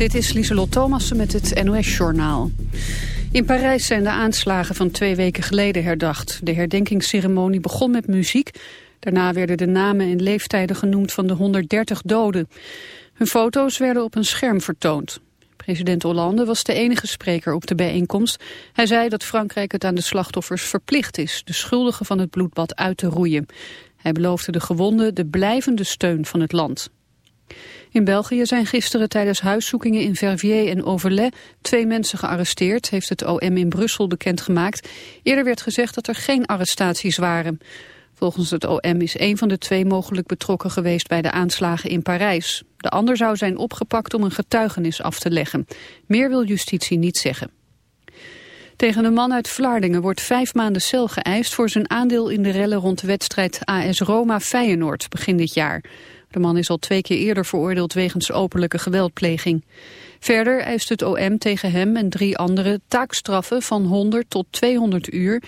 Dit is Lieselot Thomassen met het NOS-journaal. In Parijs zijn de aanslagen van twee weken geleden herdacht. De herdenkingsceremonie begon met muziek. Daarna werden de namen en leeftijden genoemd van de 130 doden. Hun foto's werden op een scherm vertoond. President Hollande was de enige spreker op de bijeenkomst. Hij zei dat Frankrijk het aan de slachtoffers verplicht is... de schuldigen van het bloedbad uit te roeien. Hij beloofde de gewonden de blijvende steun van het land. In België zijn gisteren tijdens huiszoekingen in Verviers en Overlay twee mensen gearresteerd, heeft het OM in Brussel bekendgemaakt. Eerder werd gezegd dat er geen arrestaties waren. Volgens het OM is een van de twee mogelijk betrokken geweest bij de aanslagen in Parijs. De ander zou zijn opgepakt om een getuigenis af te leggen. Meer wil justitie niet zeggen. Tegen een man uit Vlaardingen wordt vijf maanden cel geëist voor zijn aandeel in de rellen rond de wedstrijd AS Roma Feyenoord begin dit jaar. De man is al twee keer eerder veroordeeld wegens openlijke geweldpleging. Verder eist het OM tegen hem en drie anderen taakstraffen van 100 tot 200 uur...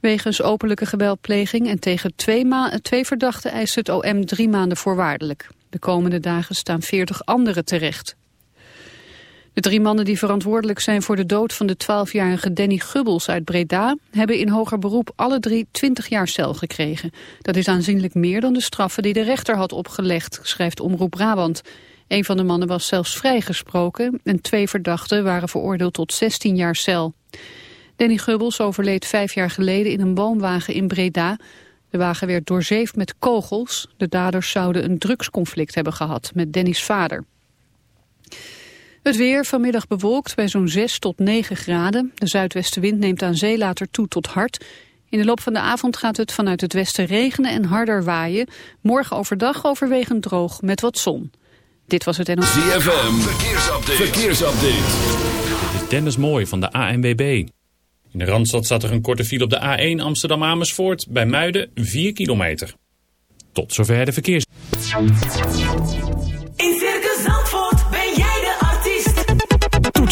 wegens openlijke geweldpleging en tegen twee, twee verdachten eist het OM drie maanden voorwaardelijk. De komende dagen staan 40 anderen terecht. De drie mannen die verantwoordelijk zijn voor de dood van de 12-jarige Danny Gubbels uit Breda... hebben in hoger beroep alle drie 20 jaar cel gekregen. Dat is aanzienlijk meer dan de straffen die de rechter had opgelegd, schrijft Omroep Brabant. Een van de mannen was zelfs vrijgesproken en twee verdachten waren veroordeeld tot 16 jaar cel. Danny Gubbels overleed vijf jaar geleden in een woonwagen in Breda. De wagen werd doorzeefd met kogels. De daders zouden een drugsconflict hebben gehad met Danny's vader. Het weer vanmiddag bewolkt bij zo'n 6 tot 9 graden. De zuidwestenwind neemt aan zee later toe tot hard. In de loop van de avond gaat het vanuit het westen regenen en harder waaien. Morgen overdag overwegend droog met wat zon. Dit was het NOS. ZFM, verkeersupdate. verkeersupdate. Dit is Dennis Mooi van de ANWB. In de Randstad staat er een korte file op de A1 Amsterdam-Amersfoort. Bij Muiden 4 kilometer. Tot zover de verkeers.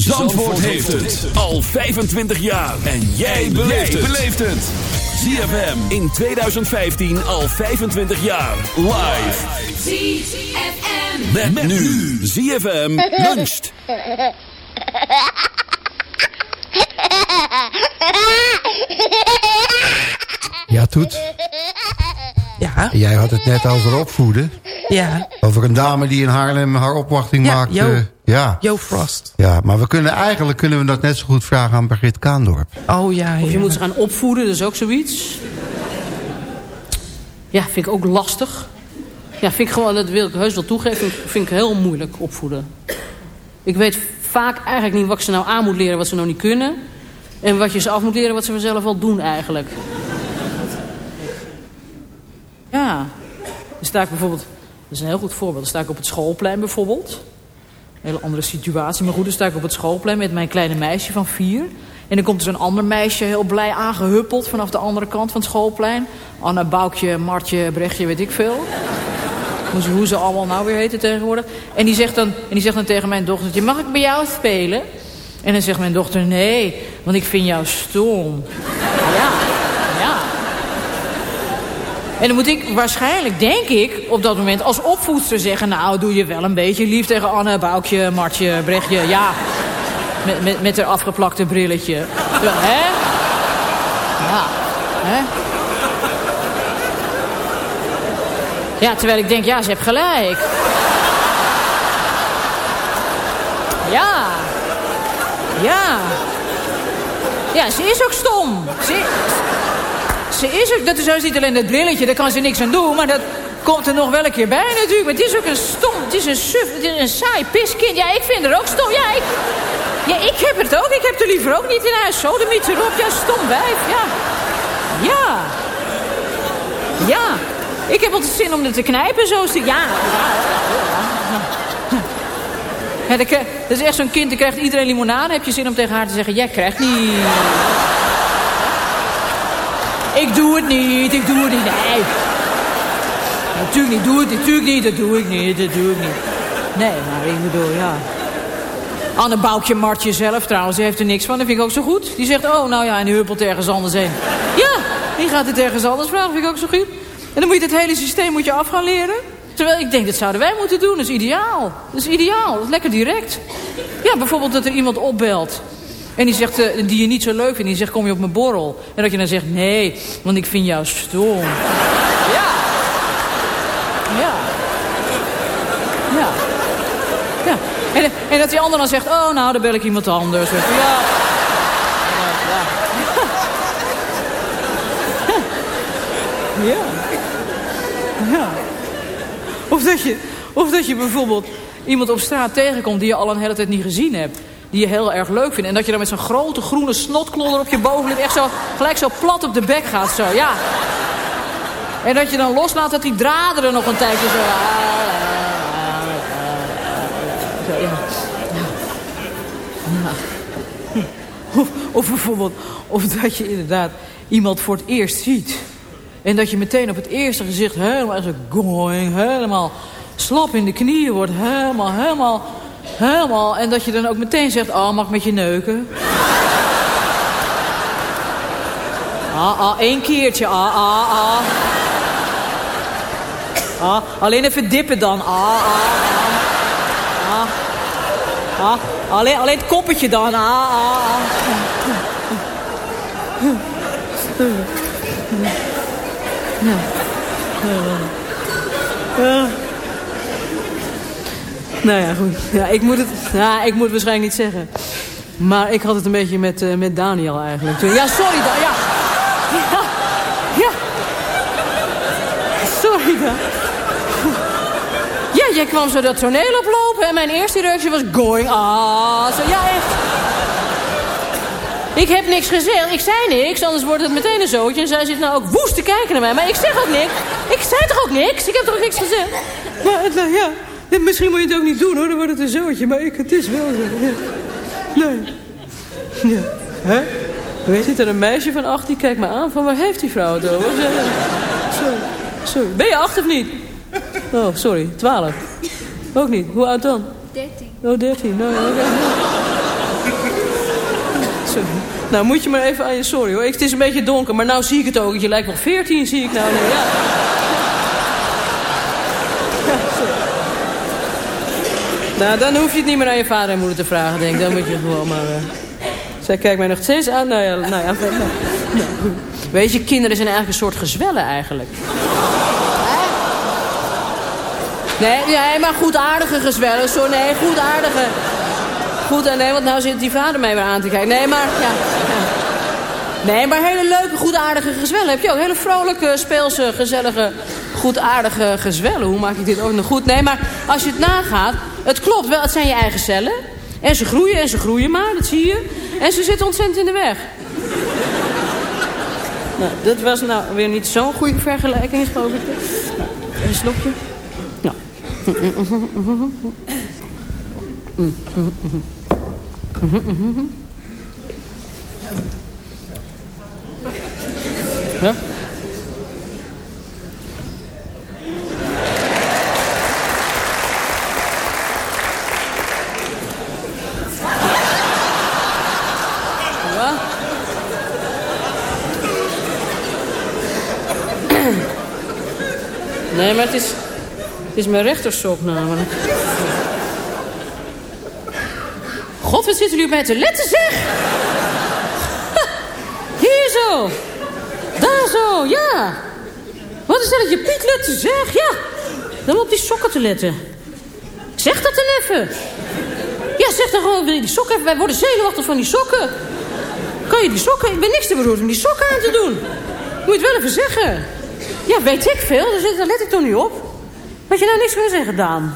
Zandvoort heeft het al 25 jaar. En jij beleeft het. ZFM in 2015 al 25 jaar. Live. ZFM. Met, met nu. ZFM luncht. Ja, Toet. Ja, Jij had het net over opvoeden. ja. Over een dame die in Haarlem haar opwachting Ja, maakte. Ja. Jo Frost. ja, maar we kunnen, eigenlijk kunnen we dat net zo goed vragen aan Birgit Kaandorp. Oh ja, Of je ja. moet ze gaan opvoeden, dat is ook zoiets. Ja, vind ik ook lastig. Ja, vind ik gewoon, dat wil ik heus wel toegeven, vind ik heel moeilijk opvoeden. Ik weet vaak eigenlijk niet wat ik ze nou aan moet leren, wat ze nou niet kunnen. En wat je ze af moet leren, wat ze vanzelf wel doen eigenlijk. Ja, dan sta ik bijvoorbeeld, dat is een heel goed voorbeeld. Dan sta ik op het schoolplein bijvoorbeeld. Een hele andere situatie, maar goed, dan sta ik op het schoolplein met mijn kleine meisje van vier. En dan komt er zo'n ander meisje heel blij aangehuppeld vanaf de andere kant van het schoolplein. Anna, Boukje, Martje, Brechtje, weet ik veel. Hoe ze, hoe ze allemaal nou weer heten tegenwoordig. En die, zegt dan, en die zegt dan tegen mijn dochtertje, mag ik bij jou spelen? En dan zegt mijn dochter, nee, want ik vind jou stom. Ja. En dan moet ik waarschijnlijk, denk ik, op dat moment als opvoedster zeggen... nou, doe je wel een beetje lief tegen Anne, Boukje, Martje, Brechtje. Ja, met, met, met haar afgeplakte brilletje. Ja, hè? Ja, hè? Ja, terwijl ik denk, ja, ze heeft gelijk. Ja. Ja. Ja, ze is ook stom. Ze, ze is ook, dat is juist niet alleen dat brilletje, daar kan ze niks aan doen, maar dat komt er nog wel een keer bij natuurlijk. Maar het is ook een stom, het is een suf, het is een saai piskind. Ja, ik vind haar ook stom. Ja, ik, ja, ik heb het ook. Ik heb er liever ook niet in huis. Zo, de miet erop. Ja, stom wijf. Ja. Ja. Ja. Ik heb altijd zin om er te knijpen. Zo. Ja. Ja, dat, krijg- dat is echt zo'n kind, dan krijgt iedereen limonade. Heb je zin om tegen haar te zeggen, jij krijgt niet. Ik doe het niet, ik doe het niet. Nee. Natuurlijk niet, doe het natuurlijk niet, dat doe ik niet, dat doe ik niet. Nee, maar ik bedoel, ja. Anne Boukje Martje zelf trouwens, die heeft er niks van. Dat vind ik ook zo goed. Die zegt, oh, nou ja, en die huppelt ergens anders heen. Ja, die gaat het ergens anders vragen, vind ik ook zo goed. En dan moet je het hele systeem moet je af gaan leren. Terwijl ik denk, dat zouden wij moeten doen. Dat is ideaal. Dat is ideaal. Dat is lekker direct. Ja, bijvoorbeeld dat er iemand opbelt. En die zegt, eh, die je niet zo leuk vindt. Die zegt, kom je op mijn borrel? En dat je dan zegt, nee, want ik vind jou stom. Ja. Ja. Ja. Ja. En, en dat die ander dan zegt, oh, nou, dan bel ik iemand anders. Ja. Ja. Ja. Of dat, je, of dat je bijvoorbeeld iemand op straat tegenkomt die je al een hele tijd niet gezien hebt. Die je heel erg leuk vindt. En dat je dan met zo'n grote groene snotklodder op je bovenlip echt zo, gelijk zo plat op de bek gaat. Zo, ja. En dat je dan loslaat dat die draden er nog een tijdje zo... Zo, ja. Ja. Of, bijvoorbeeld, of dat je inderdaad iemand voor het eerst ziet. En dat je meteen op het eerste gezicht helemaal helemaal slap in de knieën wordt. Helemaal, helemaal, helemaal. En dat je dan ook meteen zegt, oh, mag met je neuken? Ah, ah, één keertje, ah, ah, ah. Ah, alleen even dippen dan, ah, ah, ah. Ah, ah. Alleen, alleen het koppetje dan, ah, ah, ah. Ja. Nou ja, goed. Ja, ik, moet het, ja, ik moet het waarschijnlijk niet zeggen. Maar ik had het een beetje met, eh, met Daniel eigenlijk. Ja, sorry Dan. Ja. ja. Sorry Dan. Ja, jij kwam zo dat toneel oplopen en mijn eerste reactie was going ah. Zo, ja, echt. Ik heb niks gezegd. Ik zei niks, anders wordt het meteen een zootje. En zij zit nou ook woest te kijken naar mij. Maar ik zeg ook niks. Ik zei toch ook niks? Ik heb toch ook niks gezegd? Ja, nou, ja. Misschien moet je het ook niet doen hoor. Dan wordt het een zootje. Maar ik, het is wel zo. Ja. Nee. Ja. Hè? Weet je, er een meisje van acht die kijkt me aan van waar heeft die vrouw het over? Sorry. Sorry. Ben je acht of niet? Oh, sorry. Twaalf. Ook niet. Hoe oud dan? Dertien. Oh, dertien. Nou, ja, oké. Sorry. Nou, moet je maar even aan je sorry hoor. Ik- Het is een beetje donker, maar nou zie ik het ook. Je lijkt nog 14, zie ik nou. Nee. Ja, Nou, dan hoef je het niet meer aan je vader en moeder te vragen, denk ik. Dan moet je gewoon maar... eh, Zij kijkt mij nog steeds aan. Nou ja, nou nou. Weet je, kinderen zijn eigenlijk een soort gezwellen eigenlijk. Nee, nee, maar goedaardige gezwellen. Zo, nee, goedaardige. Goed, en nee, want nou zit die vader mij weer aan te kijken. Nee, maar, ja. Nee, maar hele leuke, goedaardige gezwellen. Heb je ook hele vrolijke, speelse, gezellige, goedaardige gezwellen. Hoe maak ik dit ook nog goed? Nee, maar als je het nagaat, het klopt wel. Het zijn je eigen cellen. En ze groeien en ze groeien maar, dat zie je. En ze zitten ontzettend in de weg. Nou, dat was nou weer niet zo'n goede vergelijking, geloof ik. Nou, een slokje. Nou. Ja? Ja? Nee, maar het is, het is mijn rechtersok namelijk. God, wat zitten jullie mij te letten, zeg? Hier zo. Daar zo, ja. Wat is dat dat je Piet letten, zeg? Ja. Dan op die sokken te letten. Zeg dat dan even. Ja, zeg dan gewoon, die sokken even? Wij worden zenuwachtig van die sokken. Kan je die sokken... Ik ben niks te beroerd om die sokken aan te doen. Moet je het wel even zeggen. Ja, weet ik veel. Daar let ik toch niet op. Had je nou niks kunnen zeggen, Daan?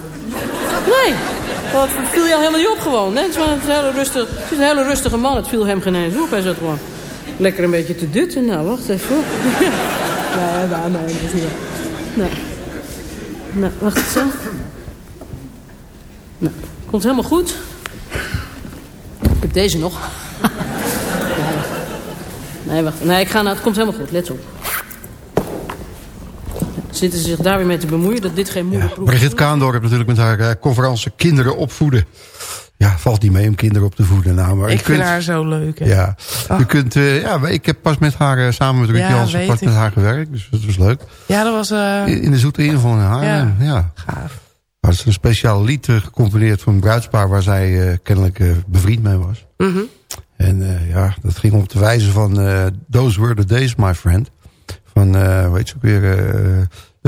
Nee. Dat viel jou helemaal niet op gewoon. Nee, het, is een hele rustig, het is een hele rustige man. Het viel hem geen eens op. Hij zat gewoon lekker een beetje te dutten. Nou, wacht even. nee, nou, nee, dat is niet. Nee. Nou, wacht eens. Nou, komt helemaal goed. Ik heb deze nog. nee. nee, wacht. Nee, ik ga nou, het komt helemaal goed. Let op. Zitten ze zich daar weer mee te bemoeien dat dit geen moeilijk proef Brigitte Kaandorp natuurlijk met haar eh, conferentie Kinderen opvoeden. Ja, valt niet mee om kinderen op te voeden. Nou, maar Ik vind kunt, haar zo leuk. Hè? Ja, je kunt, eh, ja, ik heb pas met haar, eh, samen met Ruud Ja, Jansen, pas ik. met haar gewerkt. Dus dat was leuk. Ja, dat was eh, In in de zoete inval in Haarlem, ja. ja. gaaf. Is een speciaal lied gecomponeerd voor een bruidspaar... waar zij kennelijk eh, bevriend mee was. Mhm. En eh, ja, dat ging op de wijze van... eh, Those were the days, my friend. Van, eh weet je ook weer...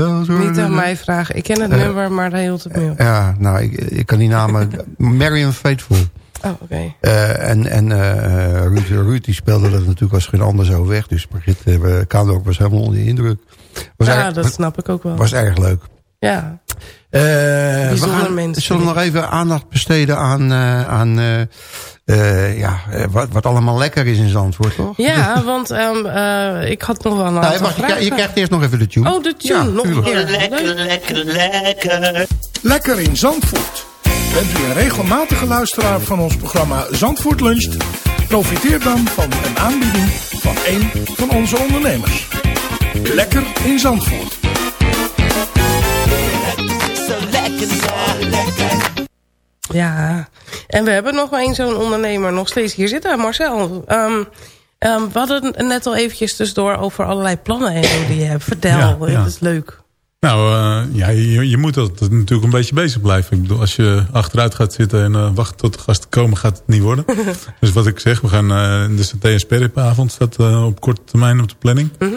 eh, Niet aan mij vragen. Ik ken het Eh, nummer, maar daar hield het mee op. Ja, nou, ik, ik kan die namen... Marion Faithful. Oh, oké. Eh, en en eh, Ruud, Ruud die speelde dat natuurlijk als geen ander zo weg. Dus Brigitte uh, Kaandorp was helemaal onder de indruk. Was, Ja, dat snap ik ook wel. was erg leuk. Ja, Eh, we gaan, mensen. zullen we nog even aandacht besteden aan, eh, aan eh, ja, wat, wat allemaal lekker is in Zandvoort, toch? ja want ehm, eh, ik had nog wel een Nee, wacht, je, je krijgt eerst nog even de tune. Oh, de tune, Ja, nog een tuurlijk. keer. Leuk. Lekker in Zandvoort. Bent u een regelmatige luisteraar van ons programma Zandvoort Luncht? Profiteer dan van een aanbieding van een van onze ondernemers. Lekker in Zandvoort. Ja, en we hebben nog wel één zo'n ondernemer nog steeds hier zitten, Marcel. Ehm, ehm, we hadden het net al eventjes tussendoor over allerlei plannen en zo die je hebt. Vertel, Ja, ja. het is leuk. Nou, eh, ja, je, je moet altijd natuurlijk een beetje bezig blijven. Ik bedoel, als je achteruit gaat zitten en eh, wacht tot de gasten komen, gaat het niet worden. dus wat ik zeg, we gaan, uh, de TS avond staat eh, op korte termijn op de planning. Mhm.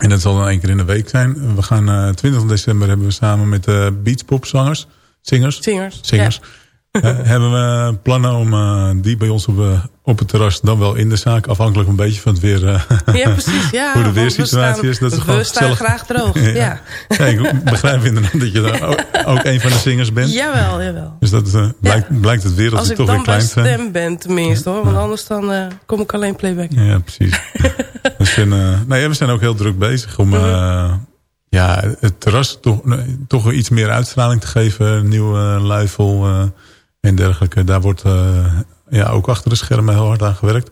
En dat zal dan één keer in de week zijn. We gaan eh 20 december hebben we samen met de beachpopzangers, zingers, Zingers. zingers eh, hebben we plannen om eh, die bij ons op, eh, op het terras, dan wel in de zaak, afhankelijk een beetje van het weer, eh, Ja, precies. Ja, hoe de we weersituatie staan- is. Dat is we gewoon staan graag droog, ja. Ja, ik begrijp inderdaad dat je dan ook, ook een van de zingers bent. Jawel, jawel. Dus dat blijkt, blijkt het weer dat Als we ik toch weer dan klein zijn. stem ben tenminste hoor, want anders dan kom ik alleen playback. Ja, precies. dus eh, nou ja, we zijn ook heel druk bezig om eh, ja, het terras toch, nee, toch iets meer uitstraling te geven. Nieuwe luifel en dergelijke. Daar wordt uh, ja, ook achter de schermen heel hard aan gewerkt.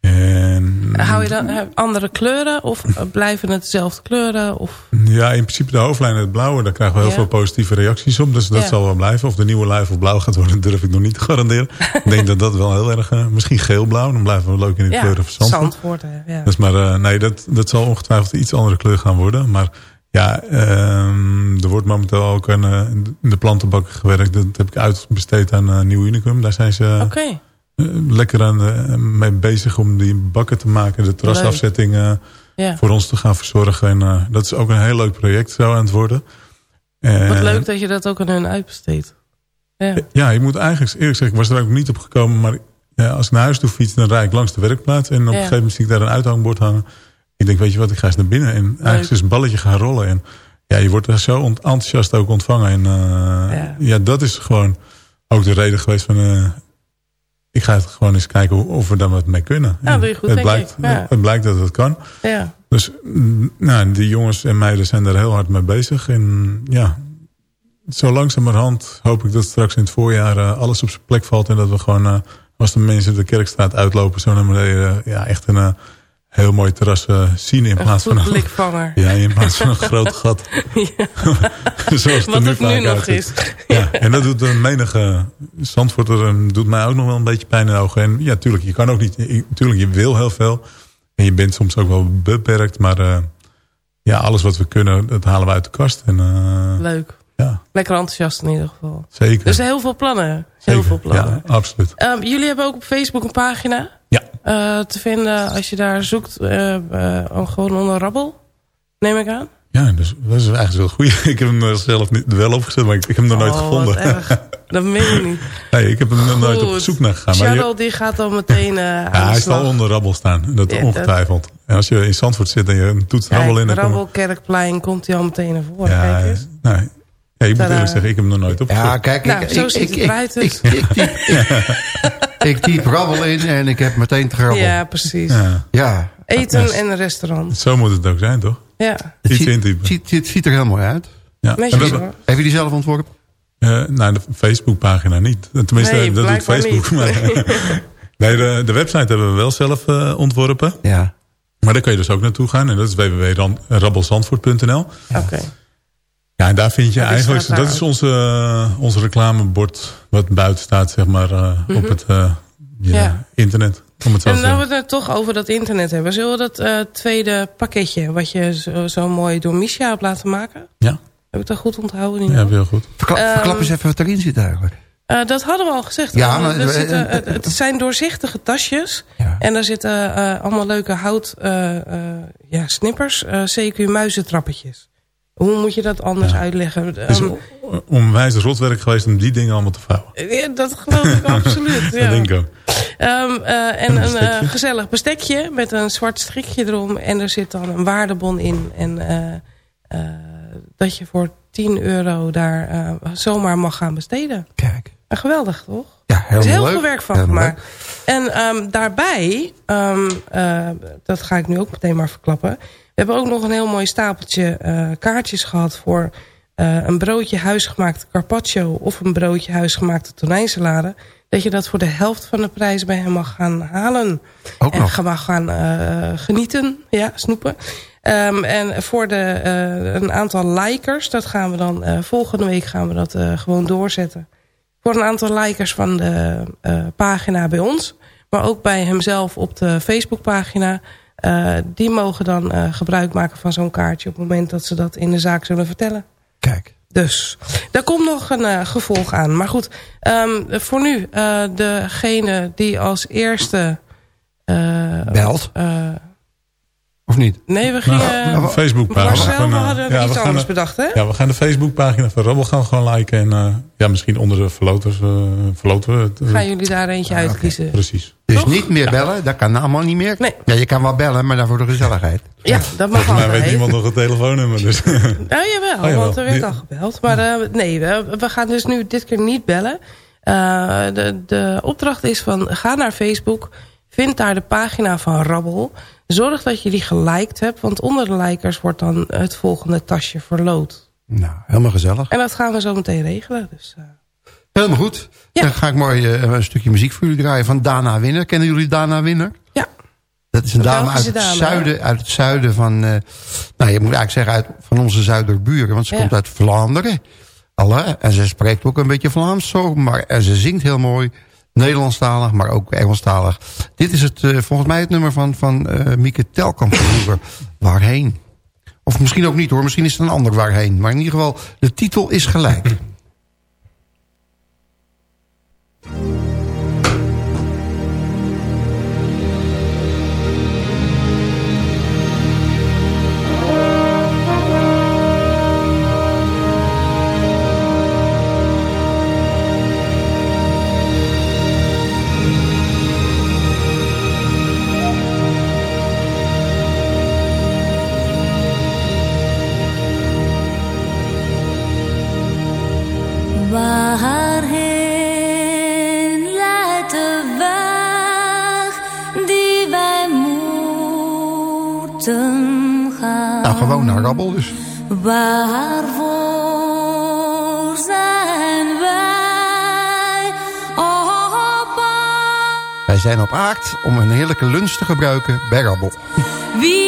En, Hou je dan andere kleuren of blijven het dezelfde kleuren? Of? Ja, in principe de hoofdlijn het blauwe. Daar krijgen we heel Ja. veel positieve reacties op. Dus dat Ja. zal wel blijven. Of de nieuwe luifel blauw gaat worden, durf ik nog niet te garanderen. ik denk dat dat wel heel erg... Uh, misschien geel-blauw, dan blijven we leuk in de ja, kleuren van Zandvoort. Zandvoort ja. Dus maar uh, nee, dat, dat zal ongetwijfeld iets andere kleur gaan worden. Maar ja, um, er wordt momenteel ook aan uh, de plantenbakken gewerkt. Dat heb ik uitbesteed aan uh, Nieuw Unicum. Daar zijn ze... Okay. lekker aan mee bezig om die bakken te maken. De terrasafzetting ja. voor ons te gaan verzorgen. En dat is ook een heel leuk project zo aan het worden. En, Wat leuk dat je dat ook aan hun uitbesteedt. Ja. ja, je moet eigenlijk eerlijk zeggen, ik was er ook niet op gekomen. Maar ja, als ik naar huis toe fiets, dan rijd ik langs de werkplaats. En op ja. een gegeven moment zie ik daar een uithangbord hangen. Ik denk, weet je wat, ik ga eens naar binnen. En leuk. eigenlijk is een balletje gaan rollen. En ja, je wordt er zo enthousiast ook ontvangen. En uh, ja. ja. dat is gewoon ook de reden geweest van... Uh, ik ga het gewoon eens kijken of we daar wat mee kunnen. Ja, doe je goed, het, blijkt, ja. het blijkt dat het kan. Ja. Dus nou, die jongens en meiden zijn daar heel hard mee bezig. En ja, zo langzamerhand hoop ik dat straks in het voorjaar uh, alles op zijn plek valt. En dat we gewoon, als de mensen de kerkstraat uitlopen, zo naar beneden, ja, echt een heel mooi terras zien. In plaats van een blikvanger. Ja, in plaats van een groot gat. Ja. Zoals Wat nu het nu nog is. Ja, en dat doet een menige Zandvoorter doet mij ook nog wel een beetje pijn in de ogen. En ja, tuurlijk, je kan ook niet, tuurlijk, je wil heel veel. En je bent soms ook wel beperkt, maar uh, ja, alles wat we kunnen, dat halen we uit de kast. En, eh, Leuk. Ja. Lekker enthousiast in ieder geval. Zeker. Dus heel veel plannen. Heel Zeker. veel plannen. Ja, absoluut. Ehm, jullie hebben ook op Facebook een pagina. Ja. eh, te vinden als je daar zoekt. eh, eh, gewoon onder Rabbel. Neem ik aan. Ja, dus dat is eigenlijk wel goed. Ik heb hem er zelf niet, wel opgezet, maar ik, ik heb hem nog nooit Oh, gevonden. erg. Dat meen je niet. nee, ik heb hem er nooit op zoek naar gegaan. Maar je- Cheryl die gaat dan meteen aan ja, hij zal onder Rabbel staan. Dat Ja, dat- ongetwijfeld. En als je in Zandvoort zit en je toetst Kijk, Rabbel in... dan kom- Rabbel Kerkplein komt hij al meteen naar voren. Ja, Kijk eens. nee. Ja, ik moet Tadaa. eerlijk zeggen, ik heb hem nog nooit opgezocht. Ja, kijk, Nou, ik, zo ik, ziet ik, het ik, eruit dus. ik, ik, typ, ik, ik typ rabbel in en ik heb meteen te grabbel. Ja, precies. Ja. Ja. Eten Ja. en een restaurant. Zo moet het ook zijn, toch? Ja. Het Iets ziet, intypen. ziet, er heel mooi uit. Ja. Netjes En dat- hoor. Heb je die zelf ontworpen? Eh, nou, de Facebookpagina niet. Tenminste, Nee, dat doet Facebook. niet. Maar, nee, de, de website hebben we wel zelf eh, ontworpen. Ja. Maar daar kun je dus ook naartoe gaan. En dat is www.rabbelzandvoort.nl Oké. Ja, en daar vind je eigenlijk... Dat is onze, eh, onze reclamebord wat buiten staat, zeg maar, eh, op het eh, ja, Mhm. Ja. internet. Om het zo En nou we het toch over dat internet hebben. Zullen we dat eh, tweede pakketje... wat je zo, zo mooi door Misha hebt laten maken? Ja, Heb ik dat goed onthouden? ja, heel goed. Verklap, Ehm, verklap eens even wat erin zit eigenlijk. Eh, dat hadden we al gezegd. Ja, maar- er zitten, het zijn doorzichtige tasjes. Ja. En daar zitten eh, allemaal leuke hout eh, eh, ja, snippers. eh CQ muizentrappetjes. Hoe moet je dat anders uitleggen? Het is on- onwijs rotwerk geweest om die dingen allemaal te vouwen. ja, dat geloof ik absoluut. Ja. Dat denk ik ook. Ehm, eh, en Een een eh, gezellig bestekje met een zwart strikje erom. En er zit dan een waardebon in. En eh, eh, dat je voor 10 euro daar eh, zomaar mag gaan besteden. Kijk. Geweldig, toch? Ja, Er is heel leuk. veel werk van Helemaal gemaakt. En ehm, daarbij, ehm, eh, dat ga ik nu ook meteen maar verklappen. We hebben ook nog een heel mooi stapeltje eh, kaartjes gehad voor eh, een broodje huisgemaakte carpaccio of een broodje huisgemaakte tonijnsalade. Dat je dat voor de helft van de prijs bij hem mag gaan halen. Ook en nog. mag gaan eh, genieten, ja, snoepen. Ehm, en voor de, een aantal likers, dat gaan we dan volgende week gaan we dat gewoon doorzetten. Voor een aantal likers van de pagina bij ons. Maar ook bij hemzelf op de Facebookpagina. Eh die mogen dan eh, gebruik maken van zo'n kaartje... op het moment dat ze dat in de zaak zullen vertellen. Kijk. Dus, daar komt nog een eh, gevolg aan. Maar goed, ehm, voor nu, eh, degene die als eerste... eh, Belt. Eh, Of niet? nee, we gingen... Nou, Facebookpagina. Marcel, van, we eh, hadden ja, iets we gaan anders de- bedacht, hè? Ja, we gaan de Facebookpagina van Rabbel gaan gewoon liken. En eh, ja, misschien onder de verloters uh, verloten we het. eh, Gaan jullie daar eentje uitkiezen? Precies. Dus Toch? niet meer bellen, dat kan allemaal niet meer. Nee. Ja, je kan wel bellen, maar dan voor de gezelligheid. Ja, dat mag Volgens mij weet niemand nog het telefoonnummer. Dus. Ja, jawel, Oh, jawel. want er werd al gebeld. Maar eh, nee, we, we gaan dus nu dit keer niet bellen. Eh, de, de opdracht is van, ga naar Facebook. Vind daar de pagina van Rabbel. Zorg dat je die geliked hebt. Want onder de likers wordt dan het volgende tasje verloot. Nou, helemaal gezellig. En dat gaan we zo meteen regelen. Dus, eh, Helemaal goed. Ja. Dan ga ik mooi eh, een stukje muziek voor jullie draaien van Dana Winner. Kennen jullie Dana Winner? ja, Dat is een dame uit het, dame, zuiden, uit het zuiden van... eh, nou, je moet eigenlijk zeggen uit, van onze zuiderburen. Want ze Ja. komt uit Vlaanderen. Alle, en ze spreekt ook een beetje Vlaams zo. Maar, en ze zingt heel mooi. Nederlandstalig, maar ook Engelstalig. Dit is het, eh, volgens mij het nummer van, van eh, Mieke Telkamp vroeger. Waarheen? Of misschien ook niet hoor. Misschien is het een ander waarheen. Maar in ieder geval, de titel is gelijk. Nou, gewoon naar Rabbel dus. Waarvoor zijn wij op Wij zijn op aard om een heerlijke lunch te gebruiken bij Rabbel. Wie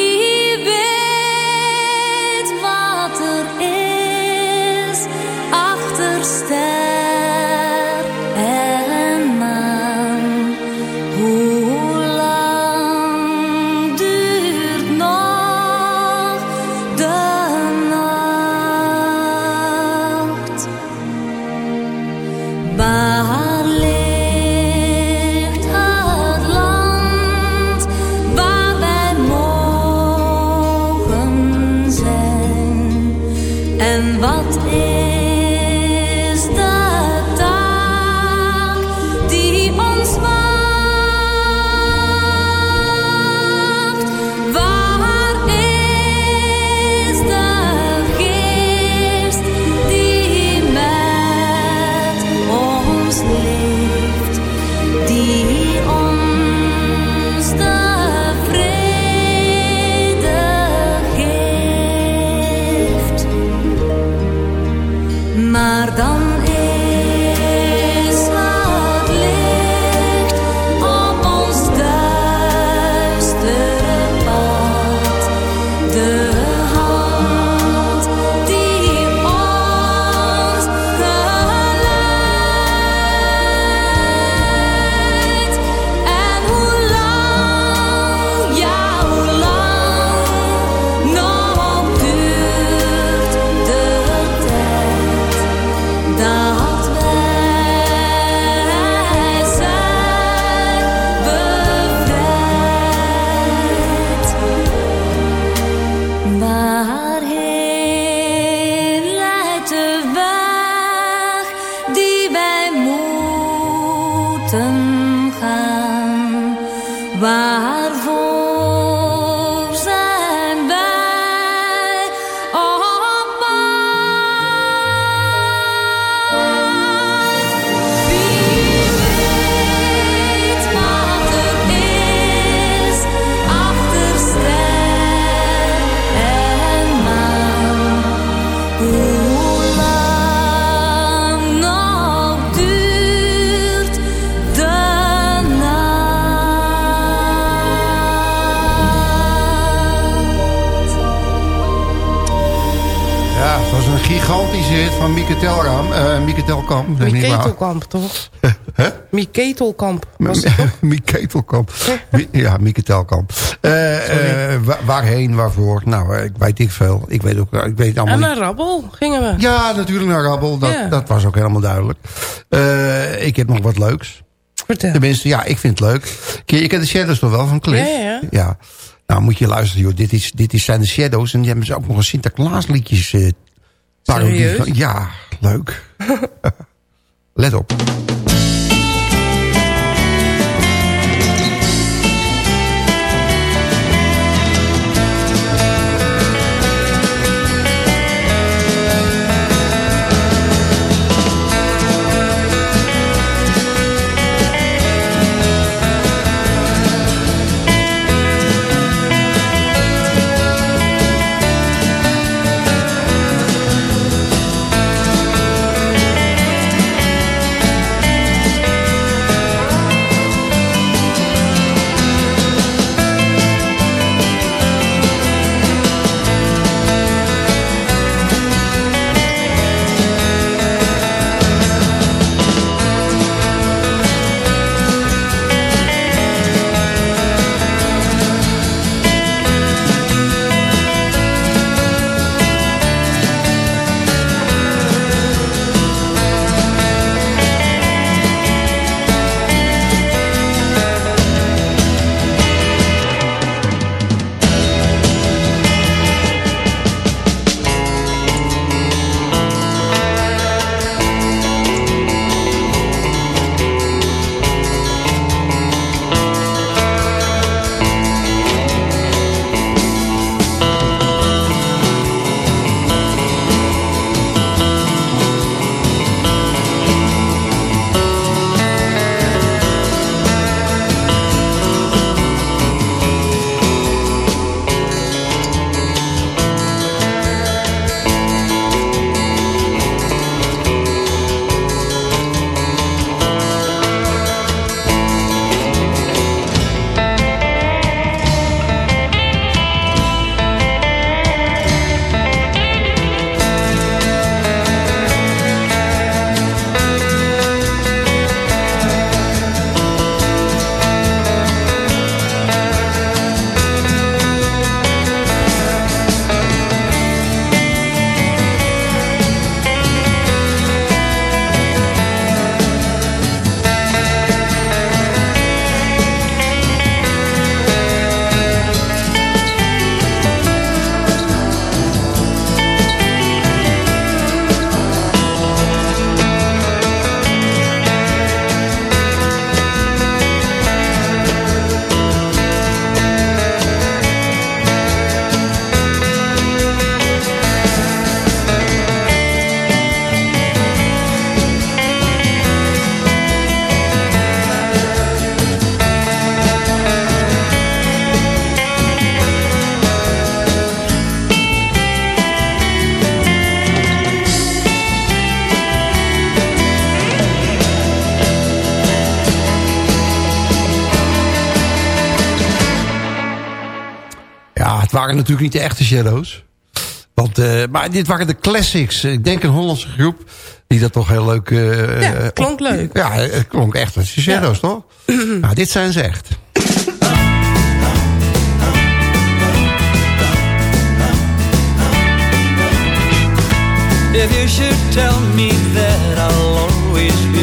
Telkamp. denk ik maar. Mieketelkamp, toch? Hè? Mieketelkamp was het toch? Ja, Mieke Telkamp. Eh, eh, wa- waarheen, waarvoor? Nou, eh, ik weet ik veel. Ik weet ook ik weet allemaal En niet. naar Rabbel gingen we. Ja, natuurlijk naar Rabbel. Dat, dat was ook helemaal duidelijk. Ik heb nog wat leuks. Vertel. Tenminste, ja, ik vind het leuk. Ken- Je kent de Shadows toch wel van Cliff? Ja, ja. Nou, moet je luisteren, joh. Dit, is, dit is zijn de Shadows. En die hebben ze ook nog een Sinterklaasliedjes eh parodie. Ja, leuk. Let op. waren natuurlijk niet de echte Shadows. Want, eh, maar dit waren de classics. Ik denk een Hollandse groep die dat toch heel leuk... eh, Ja, eh, klonk leuk. Ja, het klonk echt als de Shadows, toch? nou, dit zijn ze echt. If you should tell me that I'll always be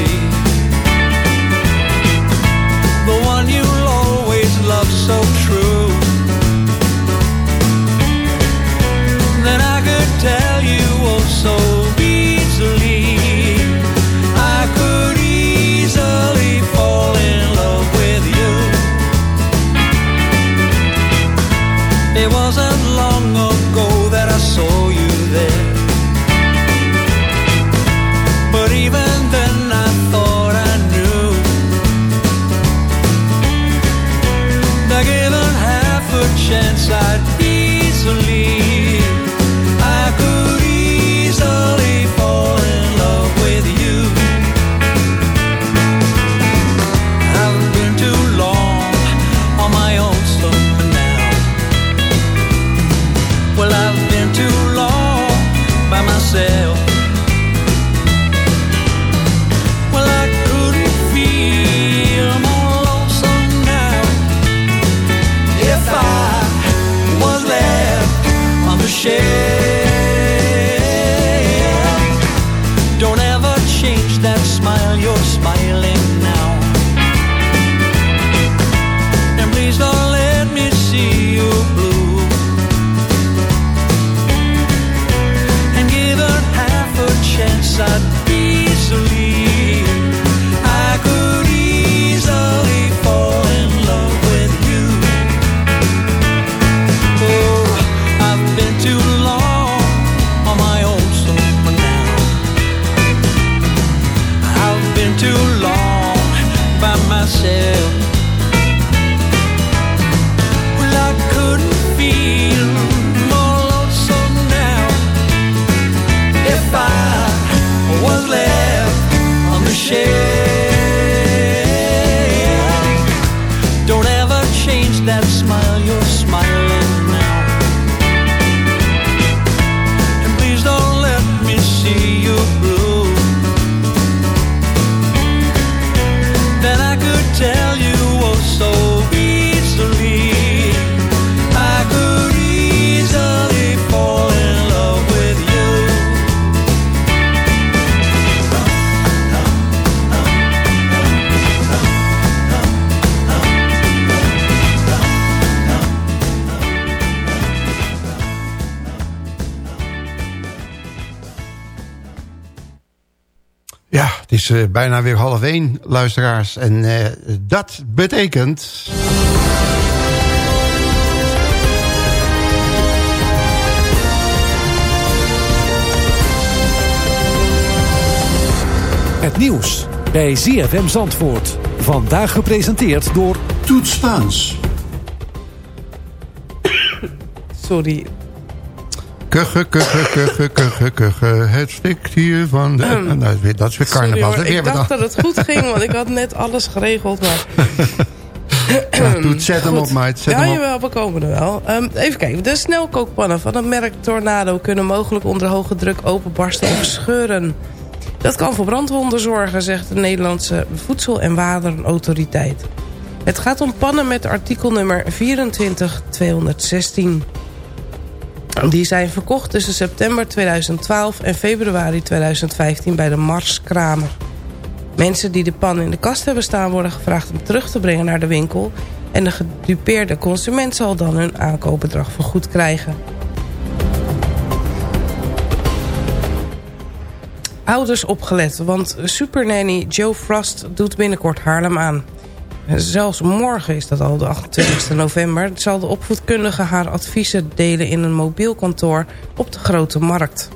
is eh, bijna weer half één, luisteraars. En eh, dat betekent... Het nieuws bij ZFM Zandvoort. Vandaag gepresenteerd door Toet Spaans. Sorry. Het stikt hier van de... Ehm, Nou, dat is weer- dat is weer Sorry, carnaval. hoor, ik dacht dat het goed ging, want ik had net alles geregeld. Maar... Toet, zet hem op, meid. Zet ja, hem op. jawel, we komen er wel. Ehm, even kijken. De snelkookpannen van het merk Tornado... kunnen mogelijk onder hoge druk openbarsten of scheuren. Dat kan voor brandwonden zorgen, zegt de Nederlandse Voedsel- en Warenautoriteit. Het gaat om pannen met artikelnummer 24216. Die zijn verkocht tussen september 2012 en februari 2015 bij de Mars Kramer. Mensen die de pan in de kast hebben staan worden gevraagd om terug te brengen naar de winkel... en de gedupeerde consument zal dan hun aankoopbedrag vergoed krijgen. Ouders opgelet, want supernanny Joe Frost doet binnenkort Haarlem aan. Zelfs morgen is dat al, de 28 november... zal de opvoedkundige haar adviezen delen in een mobiel kantoor op de Grote Markt.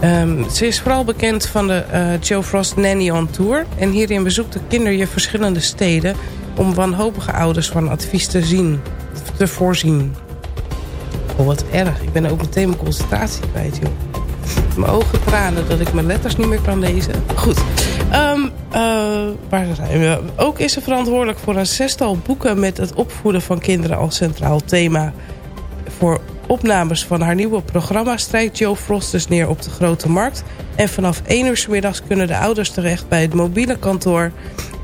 Ehm, ze is vooral bekend van de eh, Joe Frost Nanny on Tour. En hierin bezoekt de kinderjuf verschillende steden... om wanhopige ouders van advies te, zien, te voorzien. Oh, wat erg. Ik ben ook meteen mijn concentratie kwijt, joh. Mijn ogen tranen dat ik mijn letters niet meer kan lezen. Goed. Ehm, eh, waar zijn we? Ook is ze verantwoordelijk voor een zestal boeken... met het opvoeden van kinderen als centraal thema. Voor opnames van haar nieuwe programma strijkt Joe Frost dus neer op de Grote Markt. En vanaf 1 uur 's middags kunnen de ouders terecht bij het mobiele kantoor...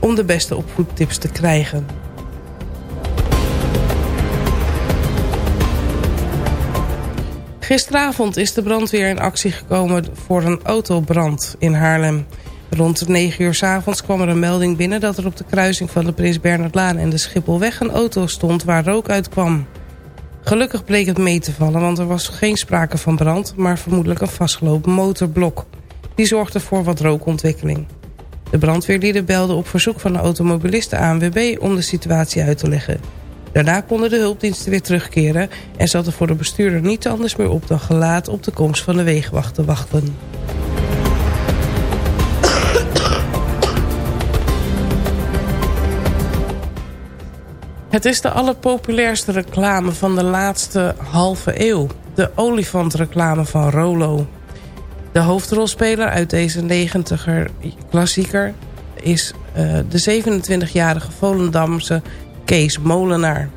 om de beste opvoedtips te krijgen. Gisteravond is de brandweer in actie gekomen voor een autobrand in Haarlem. Rond 9 uur s avonds kwam er een melding binnen dat er op de kruising van de Prins Bernhardlaan en de Schipholweg een auto stond waar rook uitkwam. Gelukkig bleek het mee te vallen, want er was geen sprake van brand, maar vermoedelijk een vastgelopen motorblok. Die zorgde voor wat rookontwikkeling. De brandweerlieden belden op verzoek van de automobilisten ANWB om de situatie uit te leggen. Daarna konden de hulpdiensten weer terugkeren... en zat er voor de bestuurder niet anders meer op dan gelaat op de komst van de wegenwacht te wachten. Het is de allerpopulairste reclame van de laatste halve eeuw. De olifantreclame van Rolo. De hoofdrolspeler uit deze 90er klassieker is uh, de 27-jarige Volendamse Kees Molenaar.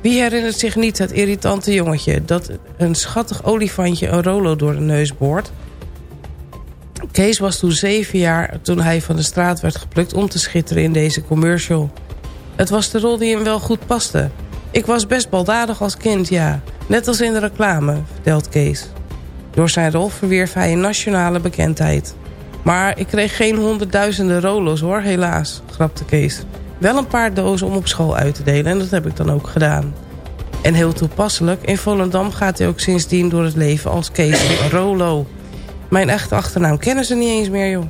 Wie herinnert zich niet het irritante jongetje... dat een schattig olifantje een Rolo door de neus boort? Kees was toen zeven jaar toen hij van de straat werd geplukt... om te schitteren in deze commercial... Het was de rol die hem wel goed paste. Ik was best baldadig als kind, ja. Net als in de reclame, vertelt Kees. Door zijn rol verwierf hij een nationale bekendheid. Maar ik kreeg geen honderdduizenden rolo's hoor, helaas, grapte Kees. Wel een paar dozen om op school uit te delen en dat heb ik dan ook gedaan. En heel toepasselijk, in Volendam gaat hij ook sindsdien door het leven als Kees Rolo. Mijn echte achternaam kennen ze niet eens meer, joh.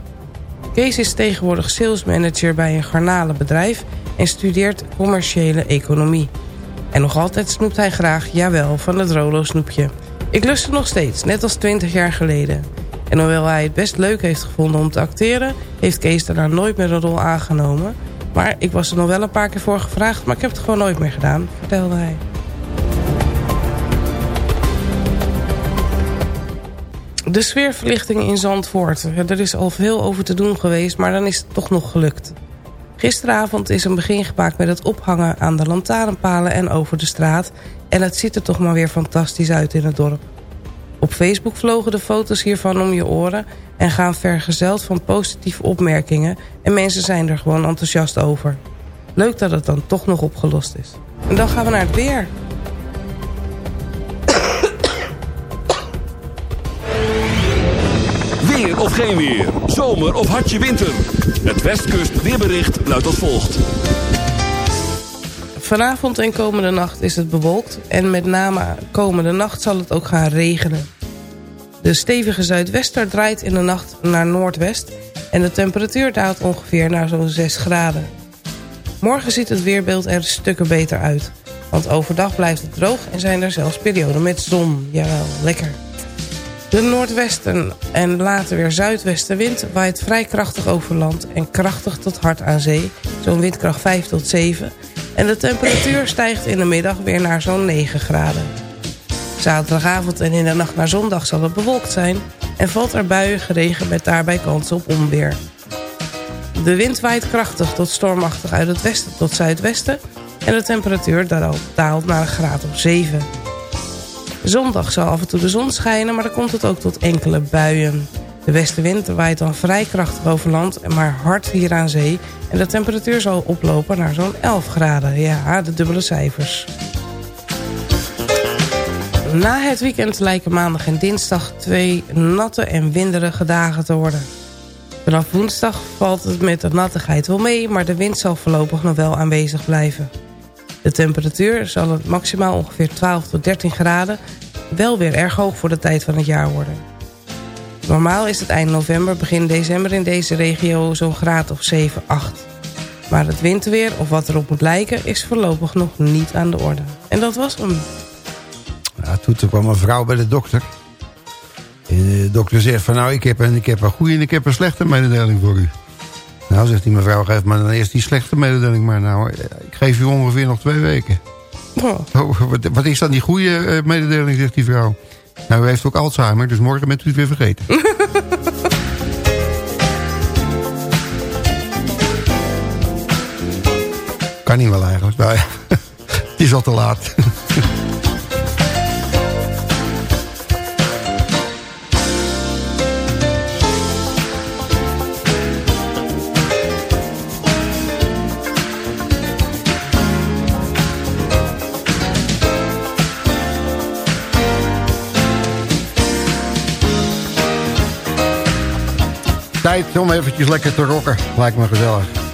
Kees is tegenwoordig salesmanager bij een garnalenbedrijf en studeert commerciële economie. En nog altijd snoept hij graag, jawel, van het Rolo snoepje. Ik lust het nog steeds, net als 20 jaar geleden. En hoewel hij het best leuk heeft gevonden om te acteren... heeft Kees daarna nooit meer een rol aangenomen. Maar ik was er nog wel een paar keer voor gevraagd... maar ik heb het gewoon nooit meer gedaan, vertelde hij. De sfeerverlichting in Zandvoort. Er is al veel over te doen geweest, maar dan is het toch nog gelukt. Gisteravond is een begin gemaakt met het ophangen aan de lantaarnpalen en over de straat. En het ziet er toch maar weer fantastisch uit in het dorp. Op Facebook vlogen de foto's hiervan om je oren... en gaan vergezeld van positieve opmerkingen... en mensen zijn er gewoon enthousiast over. Leuk dat het dan toch nog opgelost is. En dan gaan we naar het weer. Weer of geen weer. Zomer of hartje winter. Het Westkust weerbericht luidt als volgt. Vanavond en komende nacht is het bewolkt... en met name komende nacht zal het ook gaan regenen. De stevige zuidwester draait in de nacht naar noordwest... en de temperatuur daalt ongeveer naar zo'n 6 graden. Morgen ziet het weerbeeld er stukken beter uit... want overdag blijft het droog en zijn er zelfs perioden met zon. Jawel, lekker. De noordwesten en later weer zuidwestenwind waait vrij krachtig over land... en krachtig tot hard aan zee, zo'n windkracht 5 tot 7... en de temperatuur stijgt in de middag weer naar zo'n 9 graden. Zaterdagavond en in de nacht naar zondag zal het bewolkt zijn... en valt er buien geregen met daarbij kans op onweer. De wind waait krachtig tot stormachtig uit het westen tot zuidwesten... en de temperatuur daalt naar een graad of 7 Zondag zal af en toe de zon schijnen, maar dan komt het ook tot enkele buien. De westenwind waait dan vrij krachtig over land, maar hard hier aan zee. En de temperatuur zal oplopen naar zo'n 11 graden. Ja, de dubbele cijfers. Na het weekend lijken maandag en dinsdag twee natte en winderige dagen te worden. Vanaf woensdag valt het met de nattigheid wel mee, maar de wind zal voorlopig nog wel aanwezig blijven. De temperatuur zal het maximaal ongeveer 12 tot 13 graden... wel weer erg hoog voor de tijd van het jaar worden. Normaal is het eind november, begin december in deze regio zo'n graad of 7, 8. Maar het winterweer, of wat erop moet lijken, is voorlopig nog niet aan de orde. En dat was hem. Toen kwam een vrouw bij de dokter. En de dokter zegt van nou, ik heb, een, ik heb een goede en ik heb een slechte mededeling voor u. Nou, zegt die mevrouw, geef maar dan eerst die slechte mededeling maar. Nou, ik geef u ongeveer nog twee weken. Oh. wat, wat, is dan die goede uh, mededeling, zegt die vrouw. Nou, u heeft ook Alzheimer, dus morgen bent u het weer vergeten. kan niet wel eigenlijk. Nou ja, het is al te laat. Tijd om eventjes lekker te rocken. Lijkt me gezellig.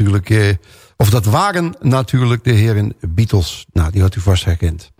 Natuurlijk... eh, of dat waren natuurlijk de heren Beatles. Nou, die had u vast herkend.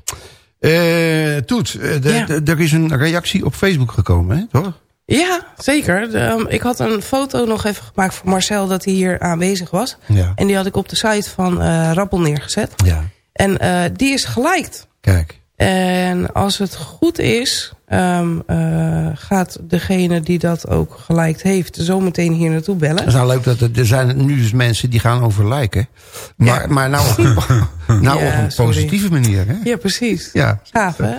Eh Toet, eh, Ja. er is een reactie op Facebook gekomen, hè? toch? Ja, zeker. De, ehm, ik had een foto nog even gemaakt voor Marcel dat hij hier aanwezig was. Ja. En die had ik op de site van eh Rappel neergezet. Ja. En die is geliked. Kijk. En als het goed is, ehm, eh, gaat degene die dat ook geliked heeft... zometeen hier naartoe bellen. Het is nou leuk dat er, er zijn nu dus mensen die gaan over lijken. Maar, maar nou, op, nou Ja, op een sorry. positieve manier, hè? Ja, precies. Ja. Gaaf, hè?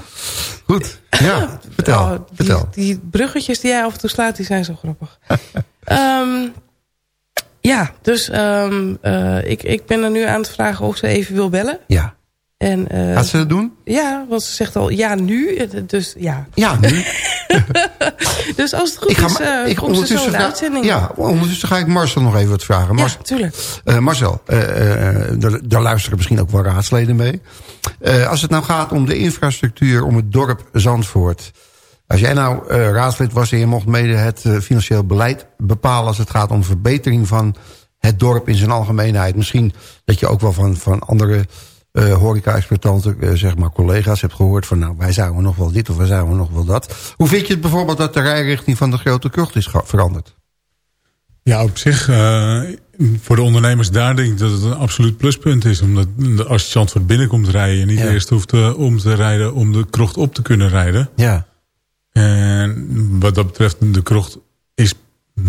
Goed. Ja, vertel. Oh, die, vertel. die bruggetjes die jij af en toe slaat, die zijn zo grappig. Ehm, ja, dus ehm, eh, ik, ik ben er nu aan het vragen of ze even wil bellen. Ja. En, eh, Gaat ze dat doen? Ja, want ze zegt al ja nu. Dus ja. Ja, nu. Dus als het goed Ik ga, is, eh ik de ga-. Ja, ondertussen ga ik Marcel nog even wat vragen. Mar- tuurlijk. Eh, Marcel, daar, daar luisteren misschien ook wel raadsleden mee. Als het nou gaat om de infrastructuur, om het dorp Zandvoort. Als jij nou raadslid was en je mocht mede het financieel beleid bepalen... als het gaat om verbetering van het dorp in zijn algemeenheid. Misschien dat je ook wel van, van andere eh horeca-exploitanten, eh, zeg maar collega's hebt gehoord... van nou, wij zouden nog wel dit of wij zouden nog wel dat. Hoe vind je het bijvoorbeeld dat de rijrichting van de Grote Krocht is veranderd? Ja, op zich, eh, voor de ondernemers daar denk ik dat het een absoluut pluspunt is. Omdat de- als je Zandvoort binnenkomt rijden... je niet Ja. eerst hoeft om te rijden om de krocht op te kunnen rijden. Ja. En wat dat betreft, de krocht is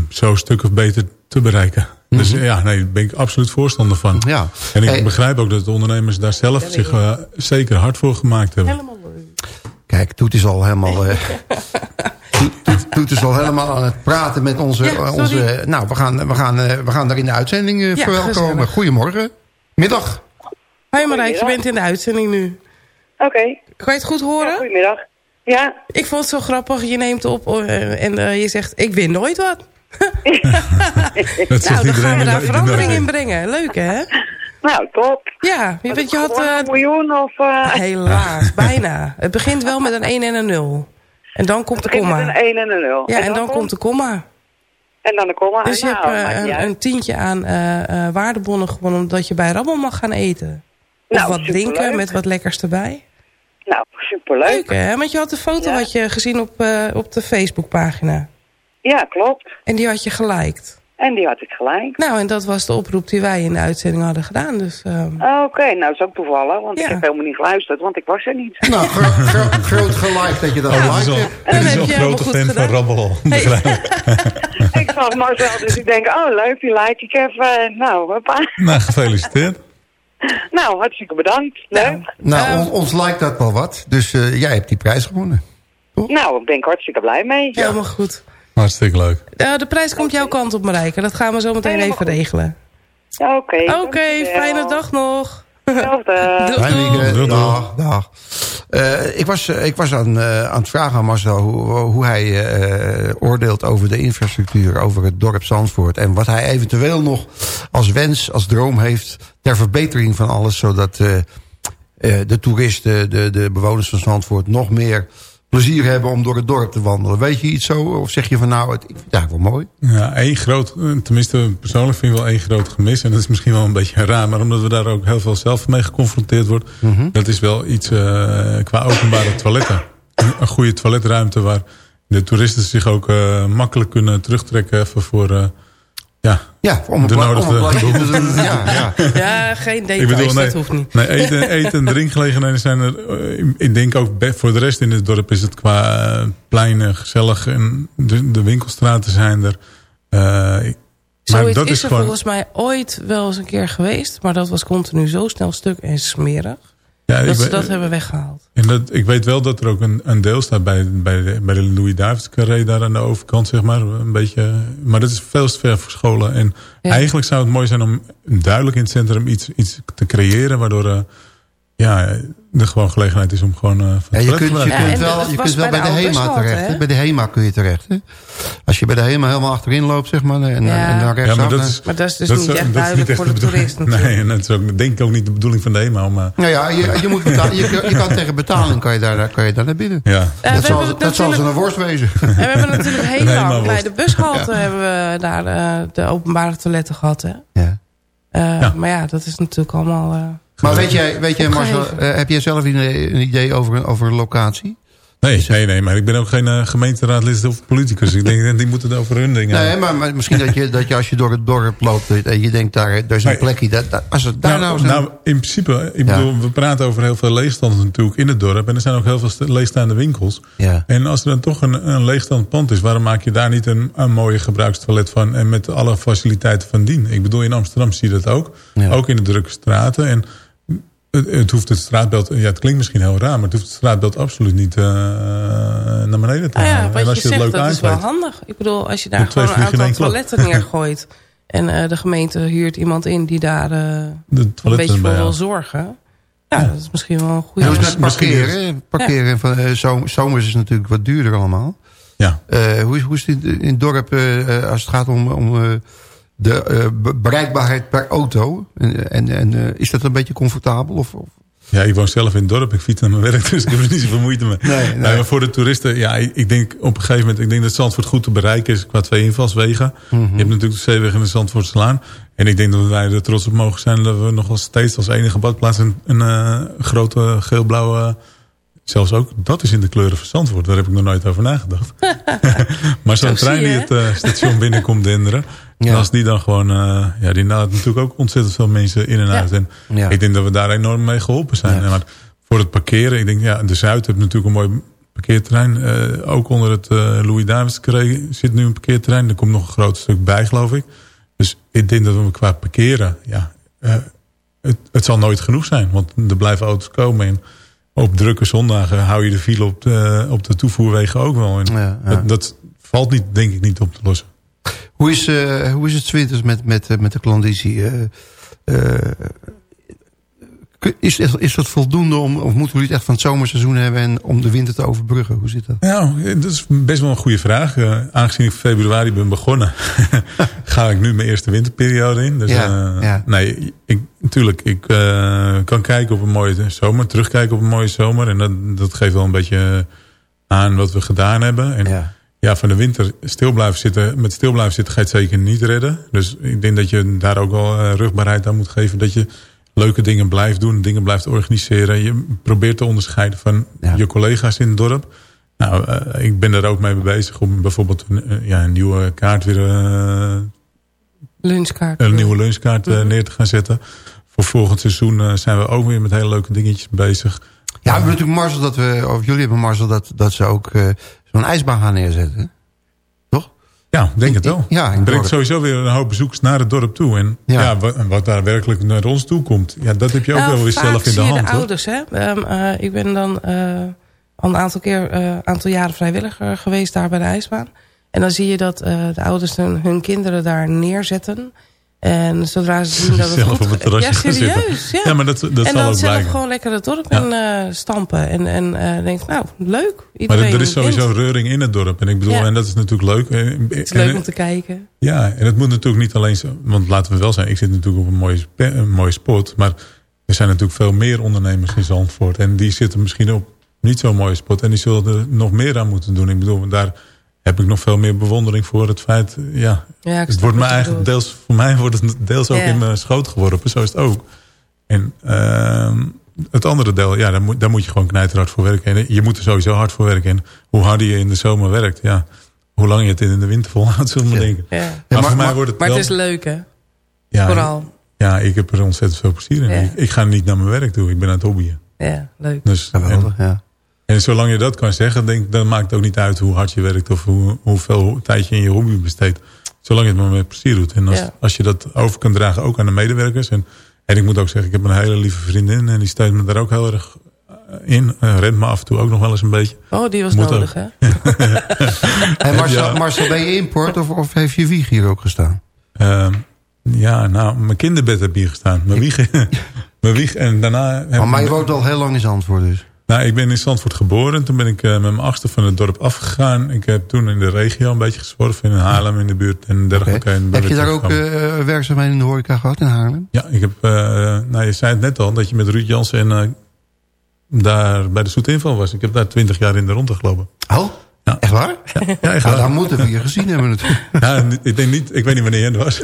zo stuk of beter te bereiken. Dus ja, nee, daar ben ik absoluut voorstander van. Mhm. Ja. En ik Hey. begrijp ook dat de ondernemers daar zelf zich eh, zeker hard voor gemaakt hebben. Helemaal leuk. Kijk, Toet is al helemaal... eh, Toet, Toet, Toet is al helemaal aan het praten met onze... Ja, eh, onze nou, we gaan, we, gaan, eh, we gaan daar in de uitzending Ja, verwelkomen. Goedemorgen. Middag. Hoi Marijke, je bent in de uitzending nu. Oké. Kan je het goed horen? Goedemiddag. Ja. Ik vond het zo grappig. Je neemt op en eh, je zegt, ik win nooit wat. Dat nou, dan gaan we daar verandering in brengen. Leuk, hè? Nou, top. Ja, je, weet, je had... Eh, een miljoen of... eh helaas, bijna. Het begint wel met een 1 en een 0. En dan komt de begint met komma. een 1 en een 0. Ja, en dan komt de komma. En dan de komma. Dus je nou, hebt eh, een, tientje aan eh, eh, waardebonnen gewonnen... omdat je bij Rabbel mag gaan eten. Of Nou, wat drinken met wat lekkers erbij. Nou, superleuk. Leuk, hè? Want je had de foto Ja. had je gezien op, eh, op de Facebookpagina. Ja, klopt. En die had je geliked. En die had ik gelijk. Nou, en dat was de oproep die wij in de uitzending hadden gedaan. Dus ehm, Oké, nou dat is ook toevallig, want Ja. ik heb helemaal niet geluisterd, want ik was er niet. Nou, gro- gro- groot gelijk dat je dat Oh, liked is al, hebt. En is een grote goed fan van gedaan. Rabbel. begrijp ik. ik zag Marcel, dus ik denk, oh leuk, die like ik even. Nou, hoppa. Nou, gefeliciteerd. Nou, hartstikke bedankt. Leuk. Nou, Eh, ons, ons lijkt dat wel wat. Dus eh, jij hebt die prijs gewonnen. Nou, daar ben ik hartstikke blij mee. helemaal goed. Hartstikke leuk. Eh, de prijs komt jouw kant op, Marijke. Dat gaan we zo meteen Helemaal even goed. regelen. Oké. Oké, fijne dag nog. Hetzelfde. Doei. Dag, dag. Eh, ik was, eh, ik was aan, eh, aan het vragen aan Marcel hoe, hoe hij eh, oordeelt over de infrastructuur, over het dorp Zandvoort. En wat hij eventueel nog als wens, als droom heeft ter verbetering van alles. Zodat eh, eh, de toeristen, de, de bewoners van Zandvoort nog meer plezier hebben om door het dorp te wandelen. Weet je iets zo? Of zeg je van nou, het, ik vind het eigenlijk wel mooi. Ja, één groot, eh, tenminste persoonlijk vind ik wel één groot gemis. En dat is misschien wel een beetje raar, maar omdat we daar ook heel veel zelf mee geconfronteerd wordt. Dat is wel iets eh, qua openbare toiletten. Een, een goede toiletruimte waar de toeristen zich ook eh, makkelijk kunnen terugtrekken even voor... ja, Ja, om De nodige. Ja, ja. Ja, geen bedoel, nee, dat hoeft niet. nee eten, eten en drinkgelegenheden zijn er... eh, ik denk ook voor de rest in het dorp is het qua eh, pleinen gezellig. En de, de winkelstraten zijn er. Eh, ik- maar Zoiets dat is, is er gewoon... volgens mij ooit wel eens een keer geweest. Maar dat was continu zo snel stuk en smerig. Ja, dat ze dat hebben weggehaald. En dat, ik weet wel dat er ook een, een deel staat bij, bij, de, bij de Louis Davids carré daar aan de overkant, zeg maar. Een beetje, maar dat is veel te ver verscholen. En Ja. eigenlijk zou het mooi zijn om duidelijk in het centrum iets, iets te creëren, waardoor, eh, ja, er gewoon gelegenheid is om gewoon uh, van Ja, je kunt, je kunt maken. wel, je kunt wel bij de de HEMA terecht. hè? Bij de HEMA kun je terecht. Hè? Als je bij de HEMA helemaal achterin loopt, zeg maar. En, Ja. en dan rechtsaf. Ja, maar dat is, Maar dat is dus dat niet dat echt is duidelijk echt voor de toerist natuurlijk. Nee, en dat is ook, denk ik ook niet de bedoeling van de HEMA. Om, eh, Nou ja, je, je, moet betalen, je, je kan tegen betaling kan je daar, kan je daar naar binnen. ja. Dat zal, dat zal een worst wezen. En we hebben natuurlijk heel lang bij de bushalte hebben we daar eh, de openbare toiletten gehad. Hè? Ja. Eh, Ja. Maar ja, dat is natuurlijk allemaal... eh, Maar weet jij, weet jij Marcel, eh, heb jij zelf een, een idee over, een- over een locatie? Nee, nee, nee, maar ik ben ook geen uh, gemeenteraadlid of politicus. ik denk, die moeten het over hun dingen Nee, maar, maar misschien dat je, dat je als je door het dorp loopt en je denkt daar, daar is een Nee. plekje. Dat, dat- als het daar nou, Nou, nou, in principe, ik Ja. bedoel, we praten over heel veel leegstand natuurlijk in het dorp. En er zijn ook heel veel st- leegstaande winkels. Ja. En als er dan toch een, een leegstaand pand is, waarom maak je daar niet een, een mooie gebruikstoilet van? En met alle faciliteiten van dien. Ik bedoel, in Amsterdam zie je dat ook. Ja. Ook in de drukke straten. En het, het hoeft het straatbeeld, ja, het klinkt misschien heel raar, maar het hoeft het straatbeeld absoluut niet eh, naar beneden te Nou ja, wat en als je, je, het zegt, leuk dat is wel handig. Ik bedoel, als je daar gewoon een aantal klap. toiletten neergooit... en eh, de gemeente huurt iemand in die daar eh, De een toiletten beetje voor wil zorgen... Ja, dat is misschien wel een Ja, goede... hoe is het met misschien parkeren? Parkeren van zom- zomers is natuurlijk wat duurder allemaal. Ja. Eh, hoe, is, hoe is het in in het dorp als het gaat om, om eh, de eh, be- bereikbaarheid per auto? En, en, en eh, is dat een beetje comfortabel? Of, of? Ja, ik woon zelf in het dorp. Ik fiets naar mijn werk, dus ik heb er niet zoveel moeite mee. Nee, nee. maar voor de toeristen, ja, ik, ik denk op een gegeven moment... ik denk dat Zandvoort goed te bereiken is qua twee invalswegen. Mhm. Je hebt natuurlijk de Zeeweg en de Zandvoortslaan. En ik denk dat wij er trots op mogen zijn... dat we nog wel steeds als enige badplaats... een, een eh, grote geel-blauwe... Zelfs ook, dat is in de kleuren van Zandvoort. Daar heb ik nog nooit over nagedacht. maar zo'n Zo trein die het station binnenkomt denderen... Ja. En als die dan gewoon... eh, ja, die laat natuurlijk ook ontzettend veel mensen in en uit. En ik denk dat we daar enorm mee geholpen zijn. Maar voor het parkeren, ik denk, ja, de Zuid heeft natuurlijk een mooi parkeerterrein. Eh, ook onder het eh, Louis Davids zit nu een parkeerterrein. Er komt nog een groot stuk bij, geloof ik. Dus ik denk dat we qua parkeren, ja, het, het zal nooit genoeg zijn. Want er blijven auto's komen. En op drukke zondagen hou je de file op de, op de toevoerwegen ook wel. En Ja, ja. Dat, dat valt niet, denk ik niet op te lossen. Hoe, is, eh, hoe is het winters met, met, eh, met de klandizie? Eh, is, is dat voldoende om, of moeten we het echt van het zomerseizoen hebben... en om de winter te overbruggen? Hoe zit dat? Nou, dat is best wel een goede vraag. Aangezien ik februari ben begonnen, ga ik nu mijn eerste winterperiode in. Dus, Ja, ja. Nee, ik, natuurlijk, ik kan kijken op een mooie zomer, terugkijken op een mooie zomer. En dat, dat geeft wel een beetje aan wat we gedaan hebben. En Ja. Ja, van de winter stil blijven zitten, met stil blijven zitten ga je het zeker niet redden. Dus ik denk dat je daar ook wel eh, rugbaarheid aan moet geven. Dat je leuke dingen blijft doen, dingen blijft organiseren. Je probeert te onderscheiden van Ja. je collega's in het dorp. Nou, eh, ik ben er ook mee bezig om bijvoorbeeld een, eh, ja, een nieuwe kaart weer, lunchkaart. een nieuwe lunchkaart eh, neer te gaan zetten. Voor volgend seizoen eh, zijn we ook weer met hele leuke dingetjes bezig. Ja, we hebben natuurlijk Marcel dat we, of jullie hebben Marcel dat, dat ze ook eh, zo'n ijsbaan gaan neerzetten. Ja, ik denk het wel. Ja, het brengt dorp. sowieso weer een hoop bezoekers naar het dorp toe. En Ja. ja. wat, daar werkelijk naar ons toe komt, ja, dat heb je ook Nou, wel weer vaak zelf in de zie je hand. de ouders, hè. Ehm, eh, ik ben dan eh, al een aantal keer, eh, aantal jaren vrijwilliger geweest daar bij de ijsbaan. En dan zie je dat eh, de ouders hun, hun kinderen daar neerzetten. En zodra ze zien dat het Zelf goed op het Ja, serieus. Ja. Ja, maar dat- dat en zal dan zelf gewoon lekker het dorp Ja. in eh, stampen. En, en eh denkt, nou, leuk. Maar Iedereen er, er is sowieso reuring in het dorp. En ik bedoel, Ja. en dat is natuurlijk leuk. En- Het is en- leuk om te kijken. Ja, en het moet natuurlijk niet alleen zo... Want laten we wel zijn, ik zit natuurlijk op een mooie, een mooie spot. Maar er zijn natuurlijk veel meer ondernemers in Zandvoort. En die zitten misschien op niet zo'n mooie spot. En die zullen er nog meer aan moeten doen. Ik bedoel, daar heb ik nog veel meer bewondering voor. Het feit, ja, Ja, ik het wordt me eigenlijk deels... Voor mij wordt het deels ook Ja. in mijn schoot geworpen. Zo is het ook. En ehm, het andere deel, ja, daar moet, daar moet je gewoon knijterhard voor werken. En je moet er sowieso hard voor werken. En hoe harder je in de zomer werkt, ja, hoe lang je het in de winter volhoudt, zullen we maar denken. Ja. Maar, voor mij wordt het Maar wel... het is leuk, hè? ja, Vooral. Ja, ik heb er ontzettend veel plezier in. Ja. Ik, ik ga niet naar mijn werk toe. Ik ben aan het hobbyen. Ja, leuk. Dus, Geweldig, en, ja. En zolang je dat kan zeggen, denk, dan maakt het ook niet uit hoe hard je werkt of hoe, hoeveel tijd je in je hobby besteedt. Zolang je het maar met plezier doet. En als, Ja. als je dat over kunt dragen ook aan de medewerkers. En, en ik moet ook zeggen, ik heb een hele lieve vriendin en die steunt me daar ook heel erg eh, in. Eh, rent me af en toe ook nog wel eens een beetje. Oh, die was Moet nodig, ook. hè? En Marcel, Ja. Marcel, ben je import of, of heeft je wieg hier ook gestaan? Ehm, ja, nou, mijn kinderbed heb hier gestaan. Mijn wieg, mijn wieg. En daarna... heb Maar, maar je woont al heel lang in Zandvoort dus. Nou, ik ben in Zandvoort geboren. Toen ben ik eh, met mijn achtste van het dorp afgegaan. Ik heb toen in de regio een beetje gezworven. In Haarlem in de buurt en dergelijke. Heb je daar ook teruggekomen. eh werkzaamheden in de horeca gehad in Haarlem? Ja, ik heb... eh, nou, je zei het net al, dat je met Ruud Jansen en, eh, daar bij de Zoet Inval was. Ik heb daar twintig jaar in de ronde gelopen. Oh, echt waar? Ja, echt Nou, dan moeten we je gezien hebben natuurlijk. Ja, ik, denk niet, ik weet niet wanneer het was.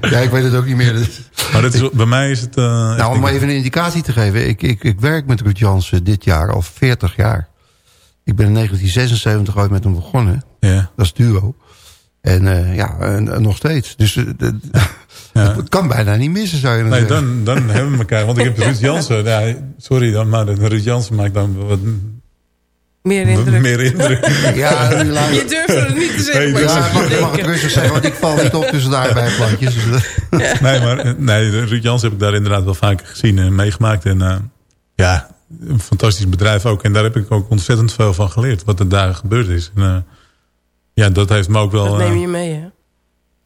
Ja, ik weet het ook niet meer. maar dat is, bij mij is het... eh, Nou, om denk- even een indicatie te geven. Ik, ik, ik werk met Ruud Jansen dit jaar al 40 jaar. Ik ben in 1976 ooit met hem begonnen. Ja. Dat is duo. En eh, ja, en, en nog steeds. Dus eh, het kan bijna niet missen, zou je dan Nee, zeggen. dan, dan hebben we elkaar. Want ik heb Ruud Jansen... Ja, sorry dan, maar Ruud Jansen maakt dan wat Meer indruk. meer indruk. Ja, Je durft het niet te zeggen. Nee, maar dus- mag, mag het rustig zeggen, want ik val niet op tussen daar bij plantjes. Dus, eh, Nee, maar eh, nee, Ruud Jans heb ik daar inderdaad wel vaker gezien en meegemaakt. En eh, ja, een fantastisch bedrijf ook. En daar heb ik ook ontzettend veel van geleerd. Wat er daar gebeurd is. En, eh, ja, dat heeft me ook wel... Dat eh, neem je mee, hè?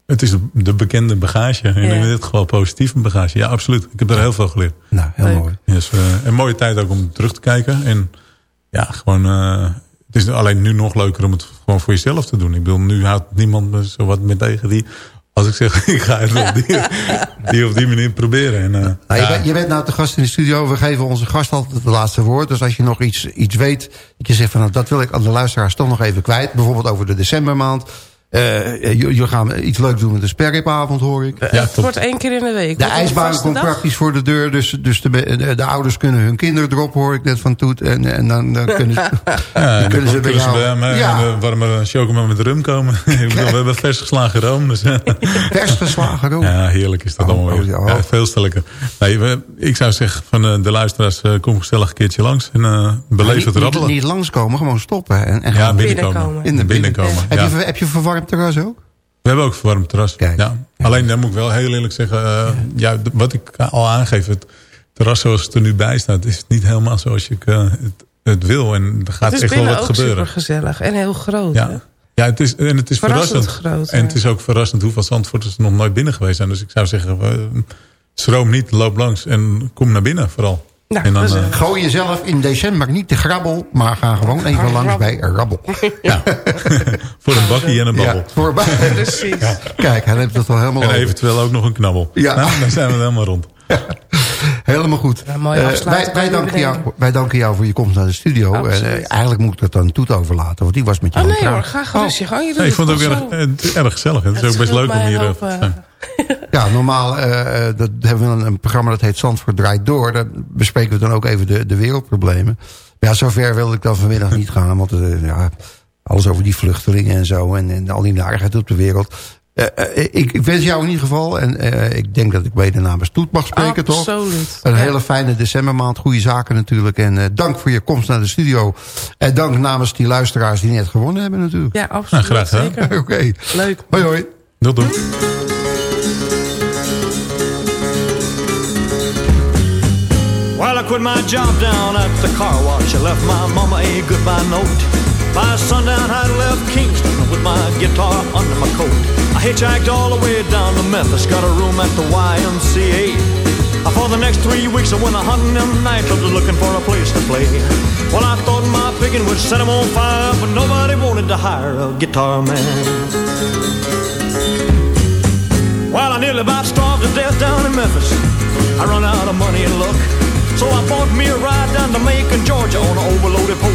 het is de bekende bagage. En Ja. in dit geval positieve bagage. Ja, absoluut. Ik heb er heel veel geleerd. nou, heel Leuk. mooi. Eh, een mooie tijd ook om terug te kijken. En ja, gewoon... eh, het is alleen nu nog leuker om het gewoon voor jezelf te doen. Ik bedoel, nu houdt niemand me zo wat meer tegen die... Als ik zeg, ik ga het op die, die op die manier proberen. En, eh, Nou, je, ja. bent, je bent nou de gast in de studio. We geven onze gast altijd het laatste woord. Dus als je nog iets, iets weet, dat je zegt van nou, dat wil ik aan de luisteraars toch nog even kwijt. Bijvoorbeeld over de decembermaand. Eh jullie gaan iets leuks doen met de sperripavond, hoor ik. Ja, het top. wordt één keer in de week. De het ijsbaan komt praktisch voor de deur. Dus, dus de, de, de ouders kunnen hun kinderen erop, hoor ik net van Toet. En, en dan, dan kunnen ze, Ja, dan en kunnen ze bij kunnen ze jou... bij mij ja, een warme chocomel met rum komen. Ik bedoel, we hebben vers geslagen room. Dus, vers geslagen ook. ja, heerlijk is dat Oh, allemaal weer. oh, ja. Ja, veel te lekker. Nee, we, ik zou zeggen van eh, de luisteraars, eh, kom gezellig een keertje langs. En eh beleef niet, het niet, rabbelen. niet langskomen, gewoon stoppen. En, en ja, binnenkomen. binnenkomen. in de binnenkomen. Heb, je, heb je verwarmd terras ook? We hebben ook een verwarmd terras. Kijk. Ja. Alleen dan moet ik wel heel eerlijk zeggen, eh, ja, wat ik al aangeef, het terras zoals het er nu bij staat, is niet helemaal zoals ik eh, het, het wil. En er gaat Het is echt wel binnen wat ook gebeuren. super gezellig en heel groot. hè? Ja. Ja, het is, en het is Verrassend verrassend. groot, en het is ook verrassend hoeveel Zandvoorters er nog nooit binnen geweest zijn. Dus ik zou zeggen, eh, schroom niet, loop langs en kom naar binnen vooral. Nou, en dan, dat is- eh, Gooi jezelf in december niet te grabbel, maar ga gewoon even langs bij Rabbel. ja, voor een bakkie en een babbel. Ja, voorbij. Precies. Kijk, hij heeft het al helemaal En over. eventueel ook nog een knabbel. Ja. Nou, dan zijn we helemaal rond. Helemaal goed. Eh, wij, danken jou, wij danken jou voor je komst naar de studio. En, eh, eigenlijk moet ik dat aan Toet overlaten, want die was met Oh jou aan nee hoor, ga gerust je gang. Je Nee, ik vond het ook erg, erg gezellig. Het is ook best leuk om hier eh, te zijn. Ja, normaal eh, eh, dat hebben we een, een programma dat heet Zandvoort draait door. Daar bespreken we dan ook even de, de wereldproblemen. Maar ja, zover wilde ik dan vanmiddag niet gaan. Want ja, alles over die vluchtelingen en zo. En, en al die narigheid op de wereld. Eh, eh, ik, ik wens jou in ieder geval. En eh, ik denk dat ik bij de namens Toet mag spreken, toch? Absoluut. Een Ja. hele fijne decembermaand. Goede zaken natuurlijk. En eh, dank voor je komst naar de studio. En dank namens die luisteraars die net gewonnen hebben natuurlijk. Ja, absoluut. Nou, graag gedaan. Zeker. Oké. Leuk. Hoi hoi. Doei, doei. While I quit my job down at the car wash, I left my mama a goodbye note. By sundown, I left Kingston with my guitar under my coat. I hitchhiked all the way down to Memphis, got a room at the YMCA. For the next three weeks, I went a hunting them nightclubs looking for a place to play. Well, I thought my picking would set 'em on fire, but nobody wanted to hire a guitar man. Well, I nearly about starved to death down in Memphis. I run out of money and luck. So I bought me a ride down to Macon, Georgia on an overloaded poultry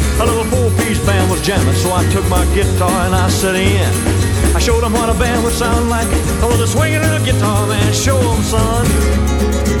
A little four-piece band was jamming, so I took my guitar and I set in. I showed them what a band would sound like. Oh, I was a swinging little guitar man. Show Show 'em, son.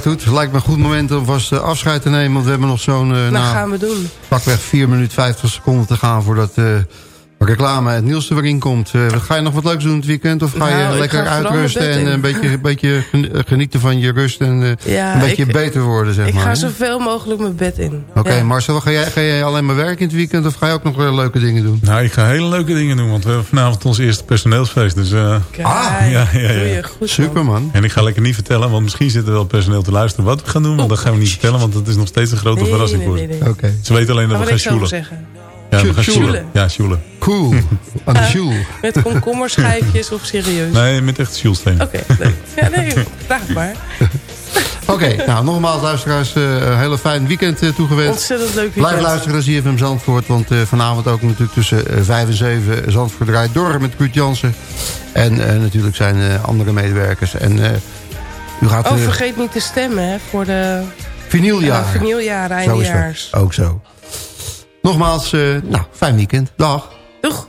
Toet, lijkt me een goed moment om vast eh, afscheid te nemen. Want we hebben nog zo'n... Dat nou, gaan we doen. pakweg 4 minuten 50 seconden te gaan voordat eh reclame het nieuws er weer in komt. Eh, ga je nog wat leuks doen het weekend? Of ga je Nou, ik lekker ga uitrusten en in. een beetje, een beetje eh, genieten van je rust en eh, Ja, een beetje ik- beter worden, zeg Ik maar. ga hè? zoveel mogelijk mijn bed in. Oké, Ja. Marcel, ga jij, ga jij alleen maar werken in het weekend of ga je ook nog weer leuke dingen doen? Nou, ik ga hele leuke dingen doen, want we hebben vanavond ons eerste personeelsfeest. Dus, eh, Kijk, Ah, ja, ja, ja. je goed. Super man. En ik ga lekker niet vertellen, want misschien zit er wel personeel te luisteren wat we gaan doen. Want dat gaan we niet vertellen, want dat is nog steeds een grote Nee, verrassing nee, voor ze. Ze weten alleen dat Gaan we gaan zeggen. Ja, we gaan Sjoelen. sjoelen. Ja, sjoelen. cool. Aan de joel. Met komkommerschijfjes of serieus? Nee, met echt sjoelstenen. Oké, leuk. Ja, nee, vraag het maar. Oké, nou nogmaals luisteraars, eh, een hele fijn weekend eh, toegewenst. Ontzettend leuk Blijf weekend. luisteren naar ZFM Zandvoort, want eh, vanavond ook natuurlijk tussen eh, 5 en 7 Zandvoort draait door met Ruud Jansen. En eh, natuurlijk zijn eh, andere medewerkers. En eh, u gaat Oh, eh vergeet niet te stemmen hè, voor de vinyljaren. uh, vinyljaren Zo is dat. eindejaars. Ook zo. Nogmaals, eh, nou, fijn weekend. Dag. Doeg!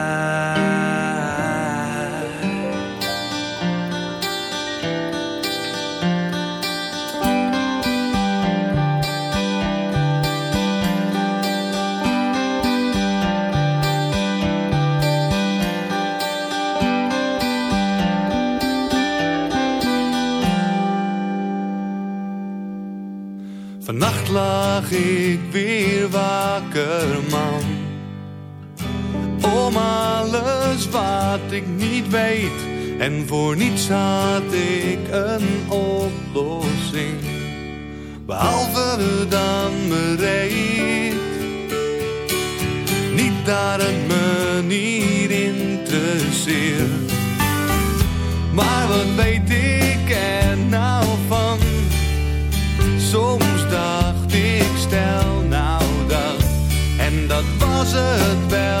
Vannacht lag ik weer wakker, man. om alles wat ik niet weet. En voor niets had ik een oplossing. Behalve dan bereid. Niet het me niet interesseert. Maar wat weet ik er nou van? Soms dat was het wel